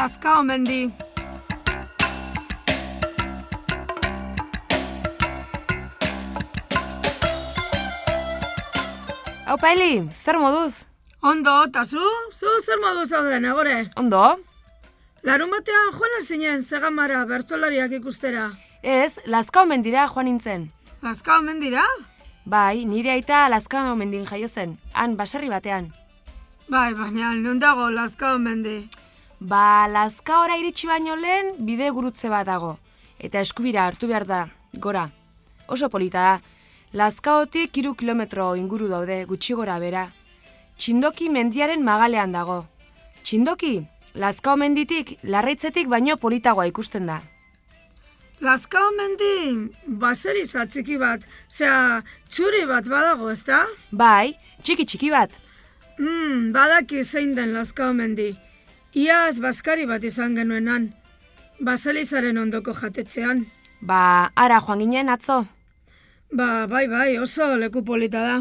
Lazkao mendi. Hau paili, zer moduz? Ondo, eta zu? Zu zer modu zauden, agore? Ondo? Larun batean joan zinen zegamara bertzolariak ikustera. Ez, Lazkao mendira joan nintzen. Lazkao mendira? Bai, nire aita Lazkao mendin jaio zen, han baserri batean. Bai, baina non dago Lazkao mendi. Ba, Lazkaora iritsi baino lehen bide gurutze bat dago. Eta eskubira hartu behar da, gora. Oso polita da. Lazkaotik hiru kilometro inguru daude, gutxi gora bera. Txindoki mendiaren magalean dago. Txindoki, Lazkao menditik, larraitzetik baino politagoa ikusten da. Lazkao mendi baseri txiki bat, zea txuri bat badago, ezta? Bai, txiki txiki bat. Hmm, badaki zein den Lazkao mendi. Iaz baskari bat izan genuenan. Baselizaren ondoko jatetxean. Ba, ara joan ginen atzo. Ba, bai, bai, oso leku polita da.